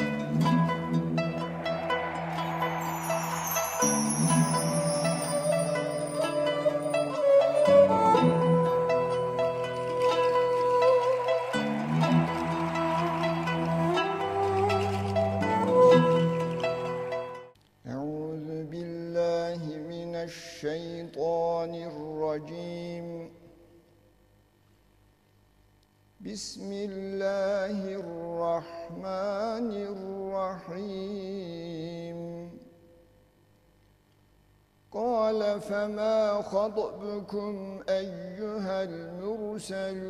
بسم خطبكم أيها المرسلون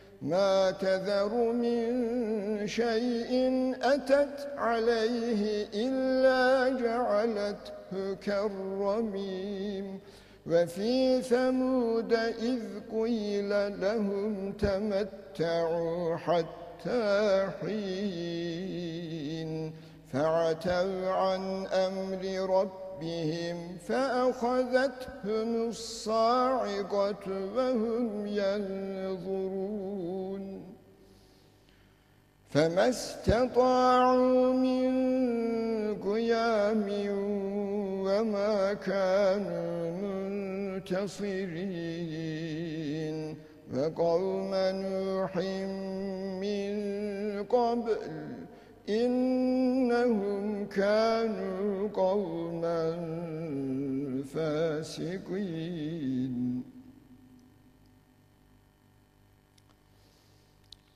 ما تذر من شيء أتت عليه إلا جعلته كالرميم. وفي ثمود إذ قيل لهم تمتعوا حتى حين فعتوا عن أمر ربهم فأخذتهم الصاعقة وهم ينظرون فما استطاعوا من قيام وما كانوا منتصرين وقوم نوح من قبل إنهم كانوا قوما فاسقين.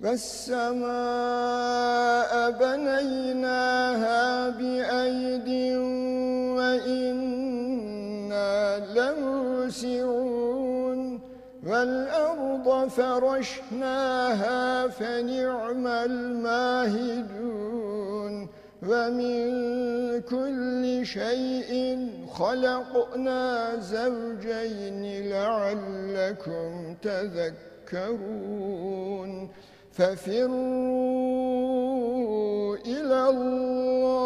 والسماء بنيناها بأيد وإنا لموسعون والأرض فرشناها فنعم الماهدون ومن كل شيء خلقنا زوجين لعلكم تذكرون ففروا إلى الله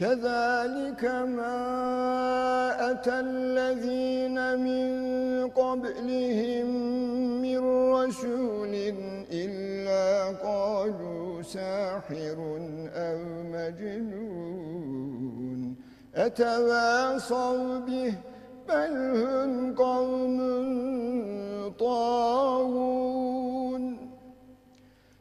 كذلك ما أتى الذين من قبلهم من رسول إلا قالوا ساحر أو مجنون. أتواصوا به؟ بل هم قوم طاغون.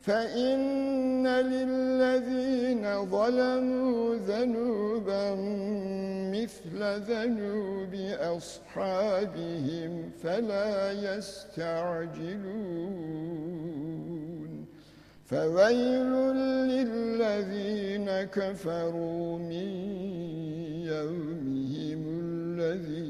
فإن للذين ظلموا ذنوبا مثل ذنوب أصحابهم فلا يستعجلون. فويل للذين كفروا من يومهم الذي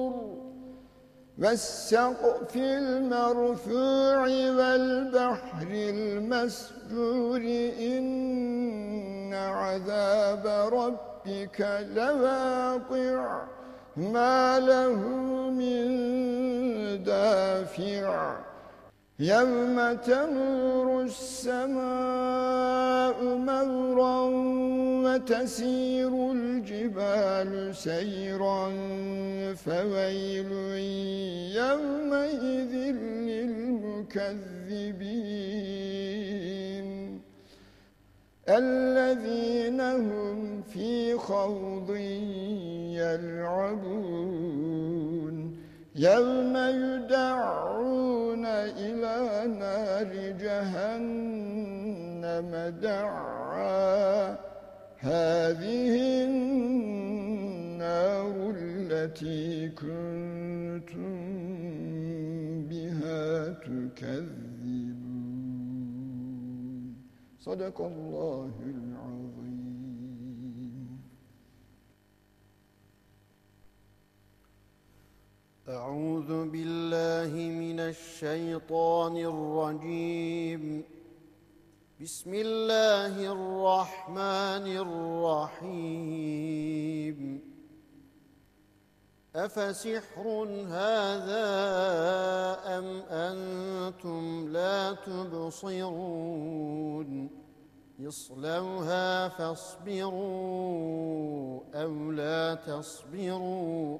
والسقف المرفوع والبحر المسجور. إن عذاب ربك لواقع ما له من دافع. يوم تمر السماء مورا وتسير الجبال سيرا فويل يومئذ للمكذبين. الذين هم في خوض يلعبون. يوم يدعون إلى نار جهنم دعا. هذه النار التي كنتم بها تكذبون. صدق الله العظيم. أعوذ بالله من الشيطان الرجيم. بسم الله الرحمن الرحيم. أفسحر هذا أم أنتم لا تبصرون؟ اصلوها فاصبروا أو لا تصبروا.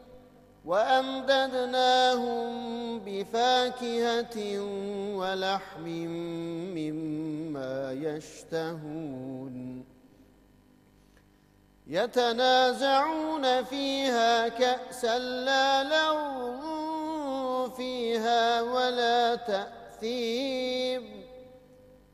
وأمددناهم فاكهة ولحم مما يشتهون. يتنازعون فيها كأسا لا لغو فيها ولا تأثيم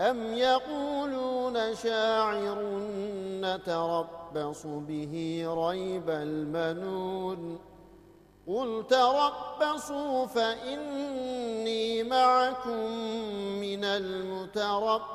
أم يقولون شاعر نتربص به ريب المنون؟ قل تربصوا فإني معكم من المتربصين.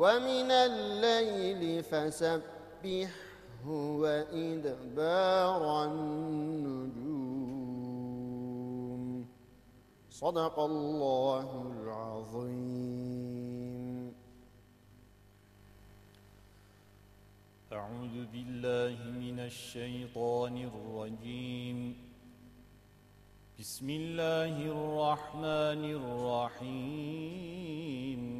ومن الليل فسبحه وإدبار النجوم. صدق الله العظيم. أعوذ بالله من الشيطان الرجيم. بسم الله الرحمن الرحيم.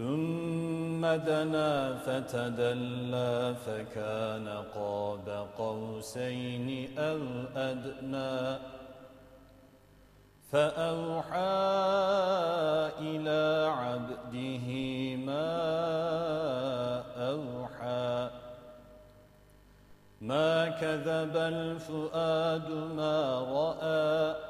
ثم دنا فتدلى فكان قاب قوسين أو أدنى فأوحى إلى عبده ما أوحى ما كذب الفؤاد ما رأى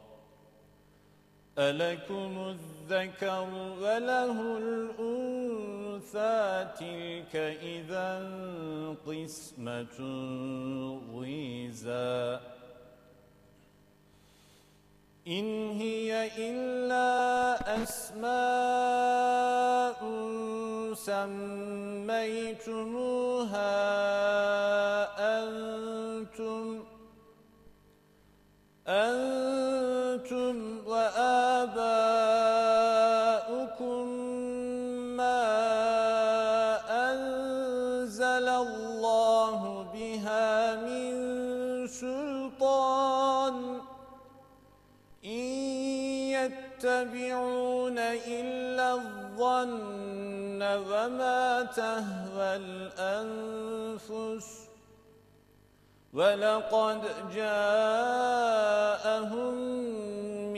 ألكم الذكر وله الأنثى تلك إذا قسمة ضيزى إن هي إلا أسماء سميتموها أنتم أنتم وآباؤكم ما أنزل الله بها من سلطان. إن يتبعون إلا الظن وما تهوى الأنفس. ولقد جاءهم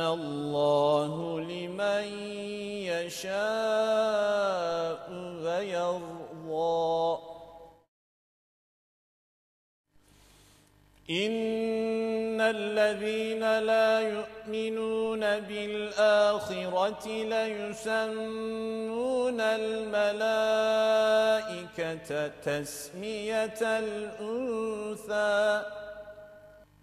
الله لمن يشاء ويرضى. إن الذين لا يؤمنون بالآخرة ليسمون الملائكة تسمية الأنثى.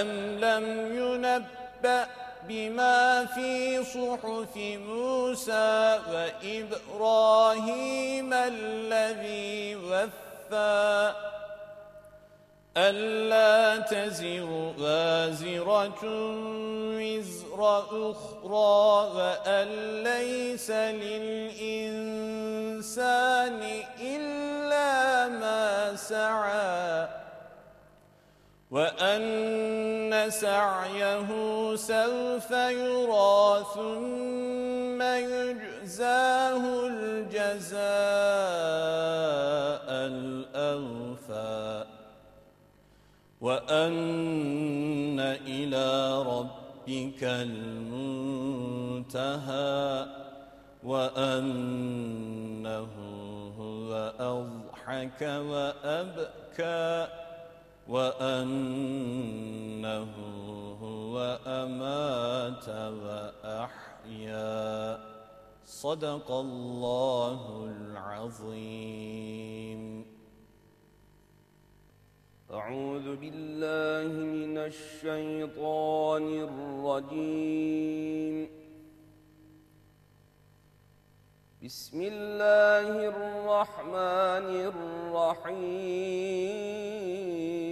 أم لم ينبأ بما في صحف موسى وإبراهيم الذي وفى ألا تزر وازرة وزر أخرى وأن ليس للإنسان إلا ما سعى وأن سعيه سوف يرى ثم يجزاه الجزاء الأوفى وأن إلى ربك المنتهى وأنه هو أضحك وأبكى وأنه هو أمات وأحيا. صدق الله العظيم. أعوذ بالله من الشيطان الرجيم. بسم الله الرحمن الرحيم.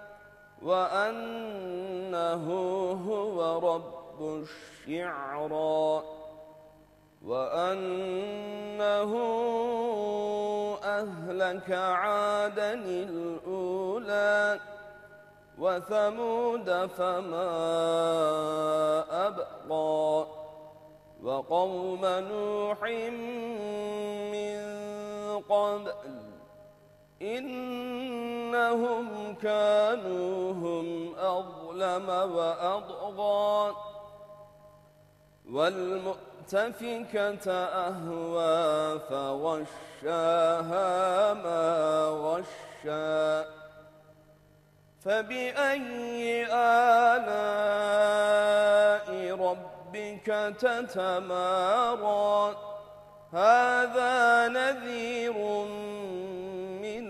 وأنه هو رب الشعرى وأنه أهلك عادا الأولى وثمود فما أبقى وقوم نوح من قبل إنهم كانوا هم أظلم وأضغى والمؤتفكة أهوى فغشاها ما غشا فبأي آلاء ربك تتمارى؟ هذا نذير من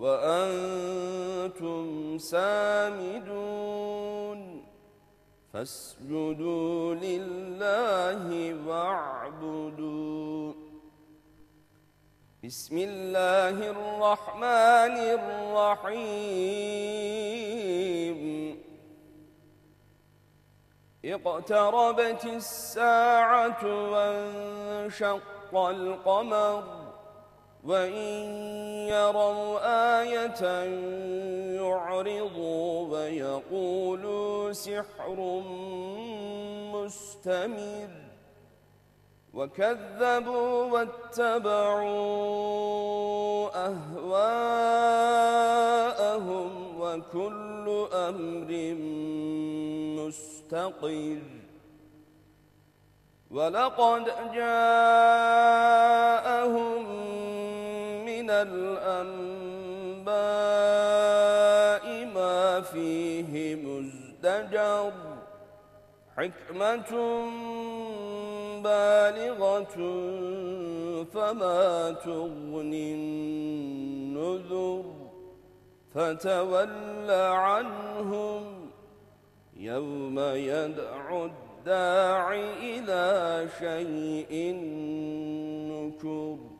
وأنتم سامدون. فاسجدوا لله واعبدوا. بسم الله الرحمن الرحيم. اقتربت الساعة وانشق القمر. وإن يروا آية يعرضوا ويقولوا سحر مستمر وكذبوا واتبعوا أهواءهم وكل أمر مستقر ولقد جاءهم من الأنباء ما فيه مزدجر حكمة بالغة فما تغني النذر فتول عنهم يوم يدعو الداع إلى شيء نكر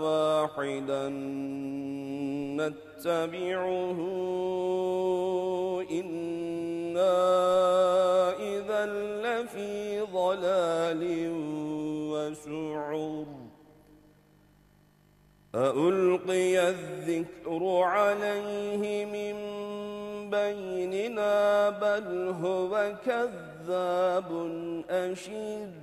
واحدا نتبعه. إنا إذا لفي ضلال وسعر. أألقي الذكر عليه من بيننا بل هو كذاب أشير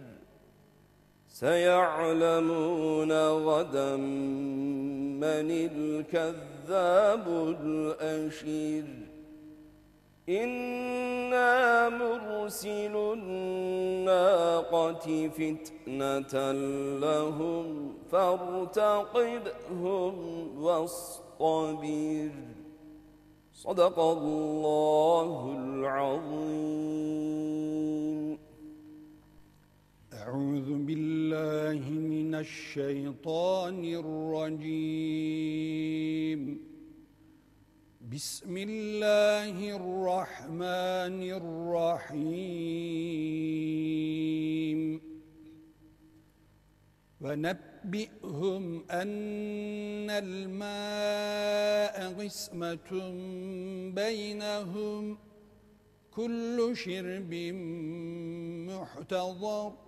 سيعلمون غدا من الكذاب الأشير. إنا مرسل الناقة فتنة لهم فارتقبهم واصطبر. صدق الله العظيم. أعوذ بالله من الشيطان الرجيم. بسم الله الرحمن الرحيم. ونبئهم أن الماء قسمة بينهم. كل شرب محتضر.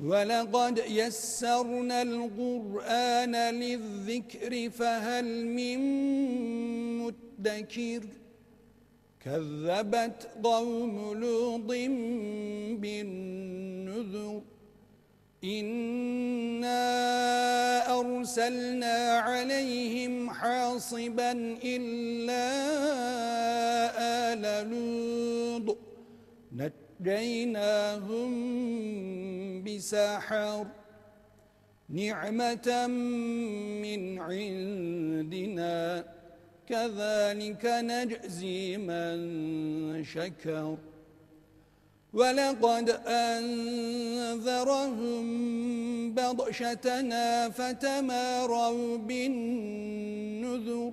ولقد يسرنا القرآن للذكر فهل من مدكر؟ كذبت قوم لوط بالنذر إنا أرسلنا عليهم حاصبا إلا آل لوط. نجيناهم بسحر نعمة من عندنا كذلك نجزي من شكر ولقد أنذرهم بطشتنا فتماروا بالنذر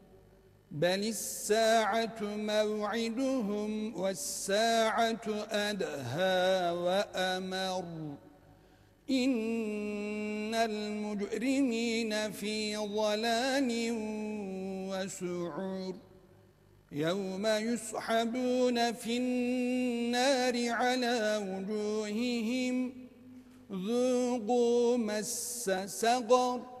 بل الساعة موعدهم والساعة أدهى وأمر إن المجرمين في ضلال وسعور يوم يسحبون في النار على وجوههم ذوقوا مس سقر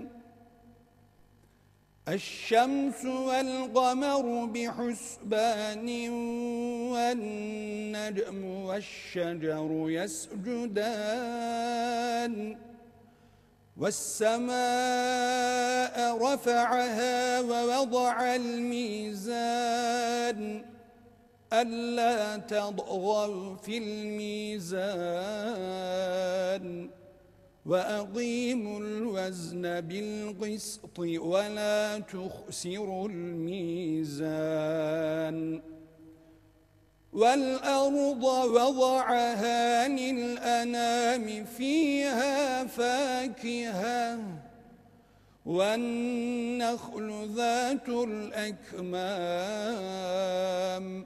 الشمس والقمر بحسبان والنجم والشجر يسجدان والسماء رفعها ووضع الميزان ألا تضغوا في الميزان وأقيموا الوزن بالقسط ولا تخسروا الميزان والأرض وضعها للأنام فيها فاكهة والنخل ذات الأكمام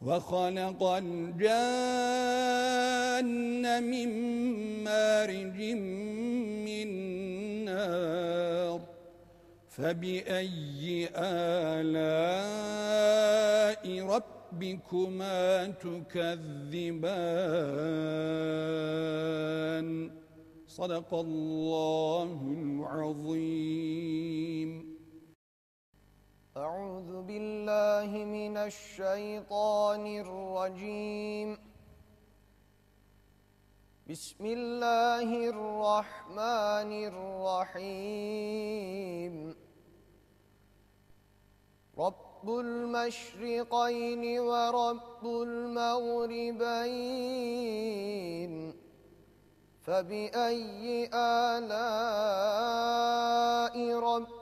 وخلق الجان من مارج من نار فبأي آلاء ربكما تكذبان؟ صدق الله العظيم. أعوذ بالله من الشيطان الرجيم. بسم الله الرحمن الرحيم. رب المشرقين ورب المغربين فبأي آلاء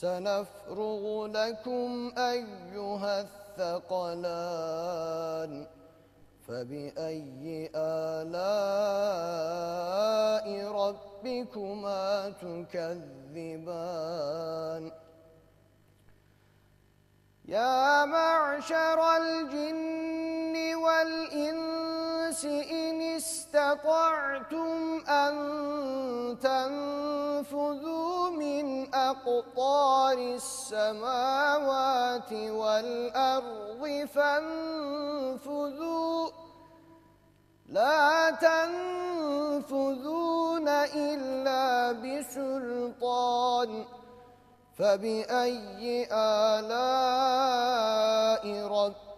سنفرغ لكم أيها الثقلان فبأي آلاء ربكما تكذبان؟ يا معشر الجن والإنس إن استطعتم أن تنفذوا من أقطار السماوات والأرض فانفذوا. لا تنفذون إلا بسلطان. فبأي آلاء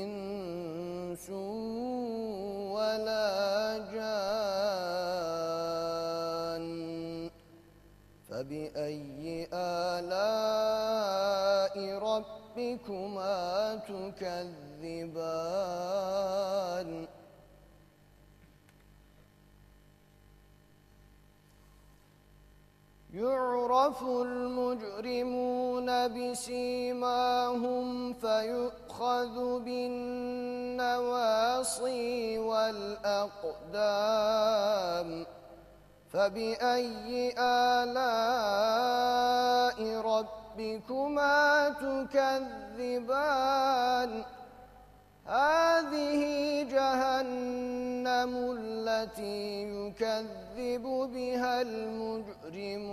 إنس ولا جان. فبأي آلاء ربكما تكذبان؟ يعرف المجرمون بسيماهم فيؤخذ بالنواصي والأقدام فبأي آلاء ربكما تكذبان؟ هذه جهنم التي يكذب بها المجرمون.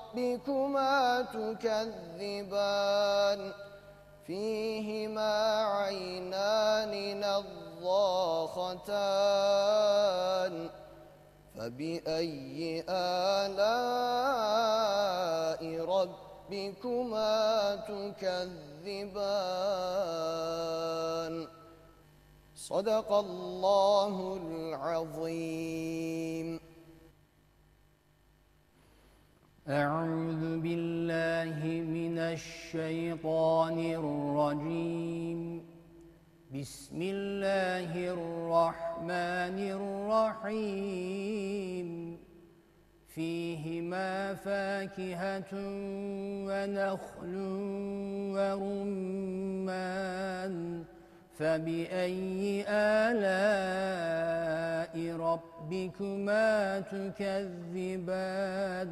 تكذبان فيهما عينان نضاختان فبأي آلاء ربكما تكذبان؟ صدق الله العظيم. أعوذ بالله من الشيطان الرجيم. بسم الله الرحمن الرحيم. فيهما فاكهة ونخل ورمان. فبأي آلاء ربكما تكذبان؟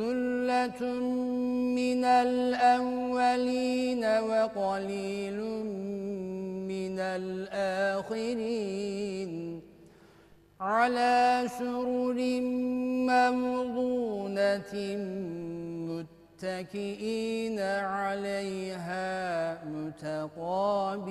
ثلة من الأولين وقليل من الآخرين. على سرر موضونة متكئين عليها متقابلين.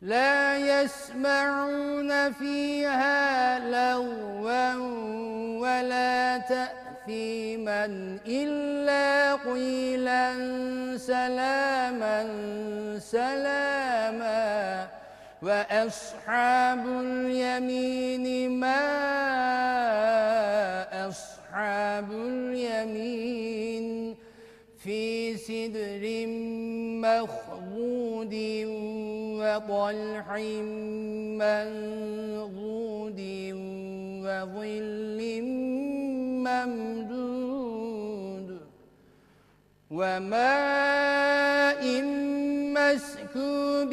لا يسمعون فيها لغوا ولا تأثيما إلا قيلا سلاما سلاما وأصحاب اليمين ما أصحاب اليمين في سدر مخضود وطلح منضود وظل ممدود وماء مسكوب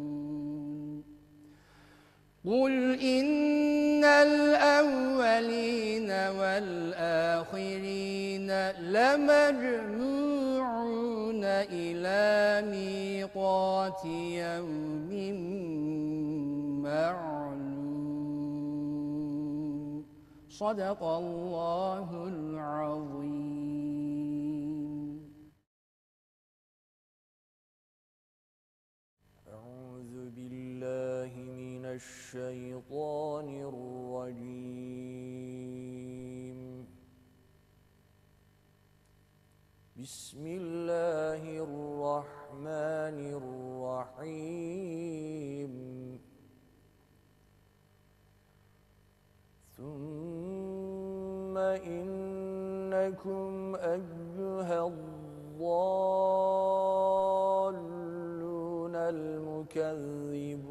قل إن الأولين والآخرين لمجموعون إلى ميقات يوم معلوم صدق الله العظيم الشيطان الرجيم. بسم الله الرحمن الرحيم. ثم إنكم أيها الضالون المكذبون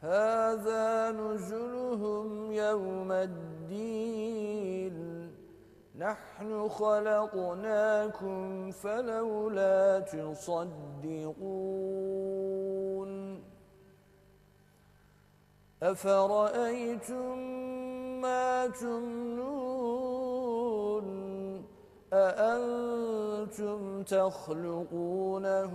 هذا نزلهم يوم الدين. نحن خلقناكم فلولا تصدقون. أفرأيتم ما تمنون؟ أأنتم تخلقونه؟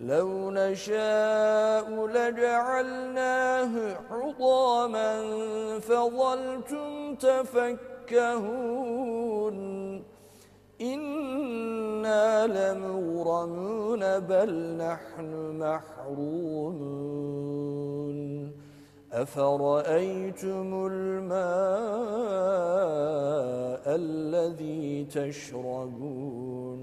لو نشاء لجعلناه حطاما فظلتم تفكهون. إنا لمغرمون بل نحن محرومون. أفرأيتم الماء الذي تشربون؟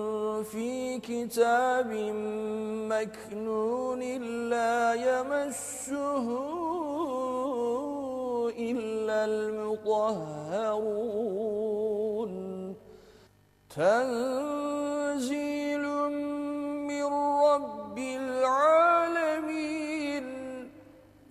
في كتاب مكنون لا يمسه إلا المطهرون. تنزيل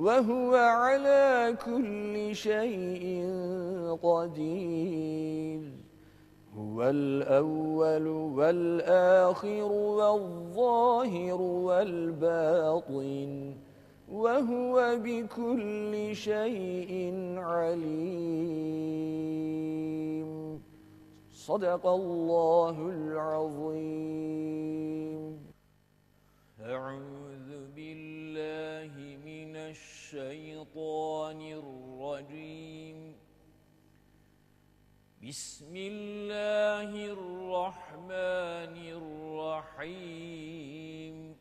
وهو على كل شيء قدير. هو الأول والآخر والظاهر والباطن وهو بكل شيء عليم. صدق الله العظيم. أعوذ بالله الشيطان الرجيم. بسم الله الرحمن الرحيم.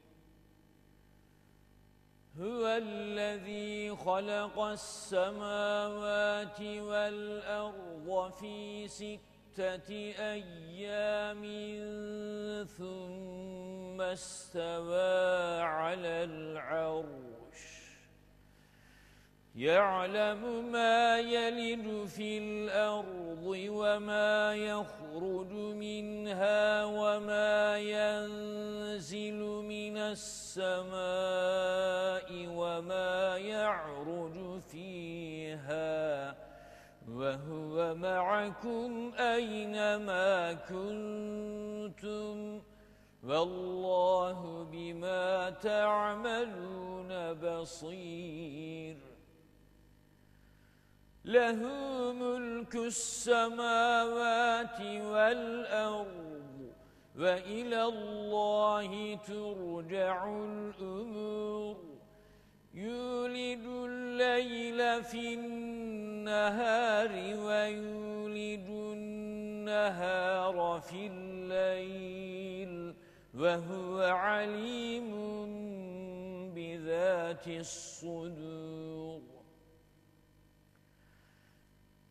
هو الذي خلق السماوات والأرض في ستة أيام ثم استوى على العرش. يعلم ما يلد في الأرض وما يخرج منها وما ينزل من السماء وما يعرج فيها وهو معكم أينما كنتم والله بما تعملون بصير له ملك السماوات والأرض وإلى الله ترجع الأمور. يولد الليل في النهار ويولد النهار في الليل وهو عليم بذات الصدور.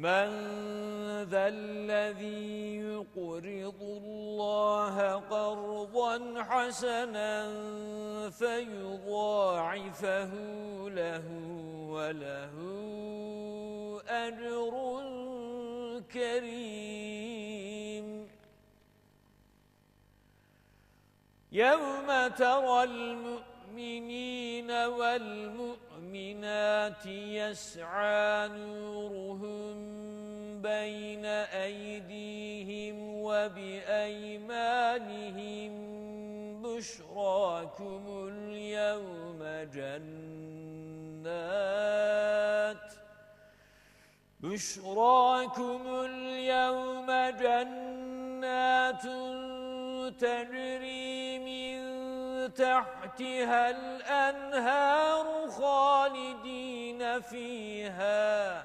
من ذا الذي يقرض الله قرضا حسنا فيضاعفه له وله أجر كريم. يوم ترى المؤمنين والمؤمنات يسعى نورهم بين أيديهم وبأيمانهم بشراكم اليوم جنات بشراكم اليوم جنات تجري من تحتها الأنهار خالدين فيها.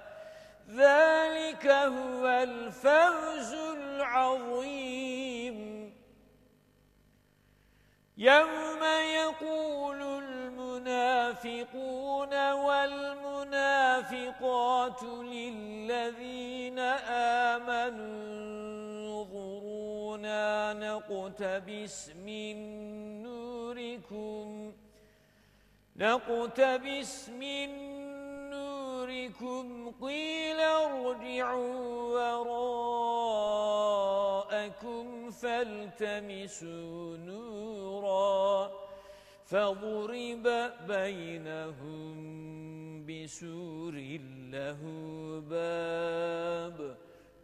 ذلك هو الفوز العظيم. يوم يقول المنافقون والمنافقات للذين آمنوا نقتبس من نوركم. نقتبس من نوركم. قيل ارجعوا وراءكم فالتمسوا نورا. فضرب بينهم بسور له باب.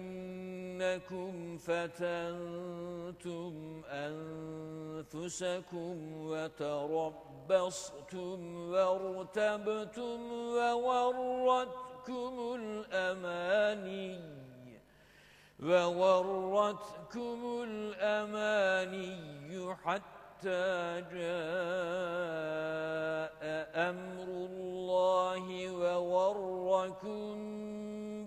ولكنكم فتنتم أنفسكم وتربصتم وارتبتم وورتكم الأماني وورتكم الأماني حتى جاء أمر الله ووركم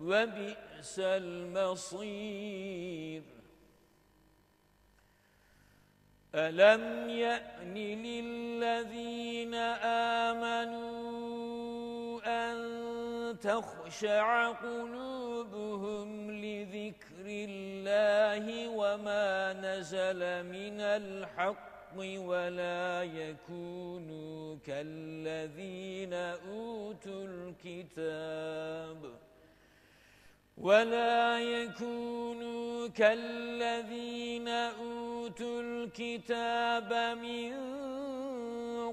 وبئس المصير. ألم يأن للذين آمنوا أن تخشع قلوبهم لذكر الله وما نزل من الحق ولا يكونوا كالذين أوتوا الكتاب؟ ولا يكونوا كالذين أوتوا الكتاب من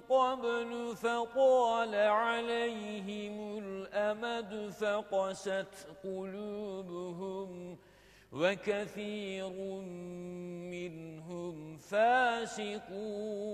قبل فطال عليهم الأمد فقست قلوبهم وكثير منهم فاسقون.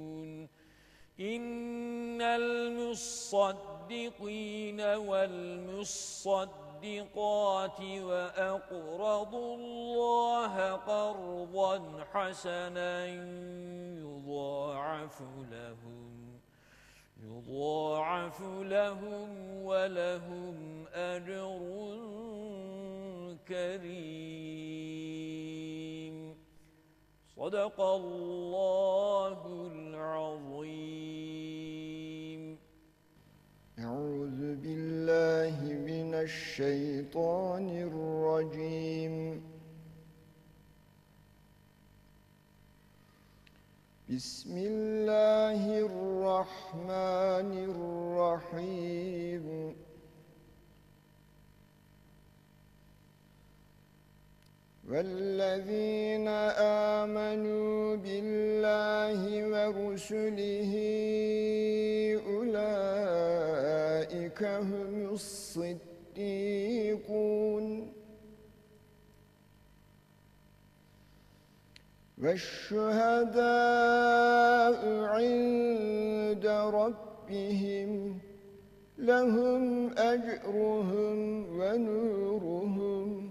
إن المصدقين والمصدقات وأقرضوا الله قرضا حسنا يضاعف لهم يضاعف لهم ولهم أجر كريم. صدق الله العظيم. بالله من الشيطان الرجيم. بسم الله الرحمن الرحيم. والذين آمنوا بالله ورسله أولئك هم الصديقون. والشهداء عند ربهم لهم أجرهم ونورهم.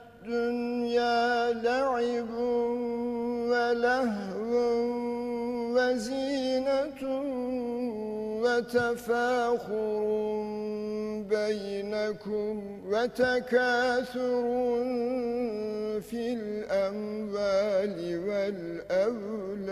لعب ولهو وزينة وتفاخر بينكم وتكاثر في الأموال والأولاد.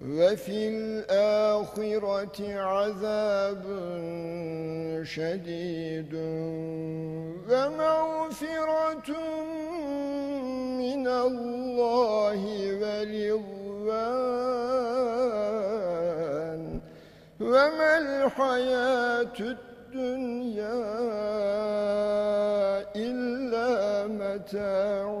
وفي الآخرة عذاب شديد ومغفرة من الله ورضوان وما الحياة الدنيا إلا متاع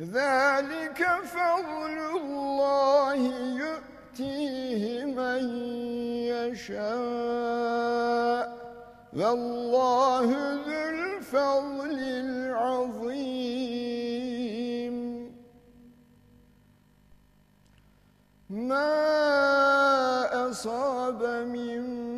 ذلك فضل الله يؤتيه من يشاء. والله ذو الفضل العظيم. ما أصاب من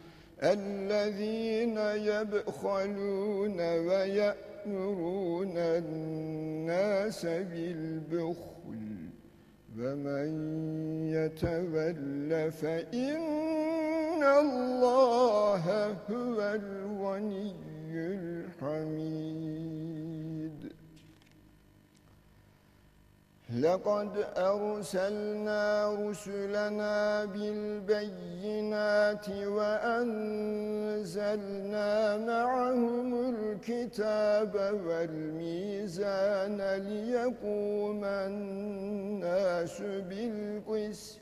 الذين يبخلون ويأمرون الناس بالبخل ومن يتول فإن الله هو الغني الحميد. لقد أرسلنا رسلنا بالبينات وأنزلنا معهم الكتاب والميزان ليقوم الناس بالقسط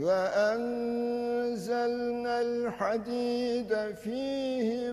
وأنزلنا الحديد فيه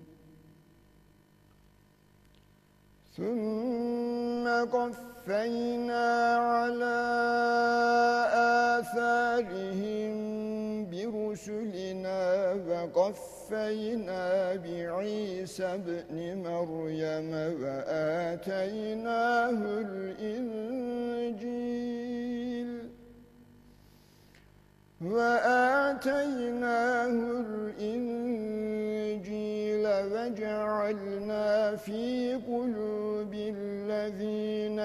ثم قفينا على آثارهم برسلنا وقفينا بعيسى ابن مريم وآتيناه الإنجيل. وآتيناه الإنجيل وجعلنا في قلوب الذين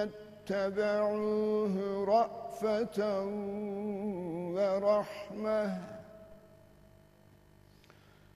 اتبعوه رأفة ورحمة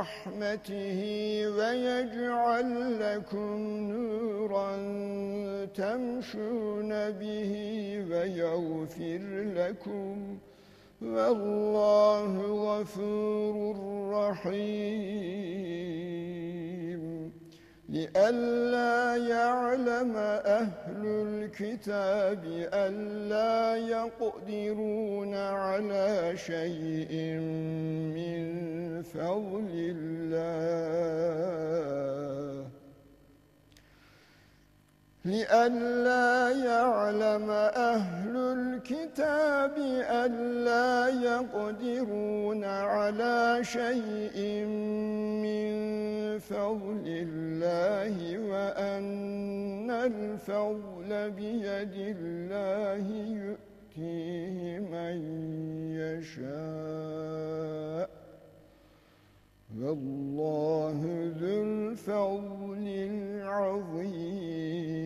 رحمته ويجعل لكم نورا تمشون به ويغفر لكم. والله غفور رحيم. لئلا يعلم أهل الكتاب ألا يقدرون على شيء من فضل الله. لئلا يعلم أهل الكتاب ألا يقدرون على شيء من فضل الله وأن الفضل بيد الله يؤتيه من يشاء. والله ذو الفضل العظيم.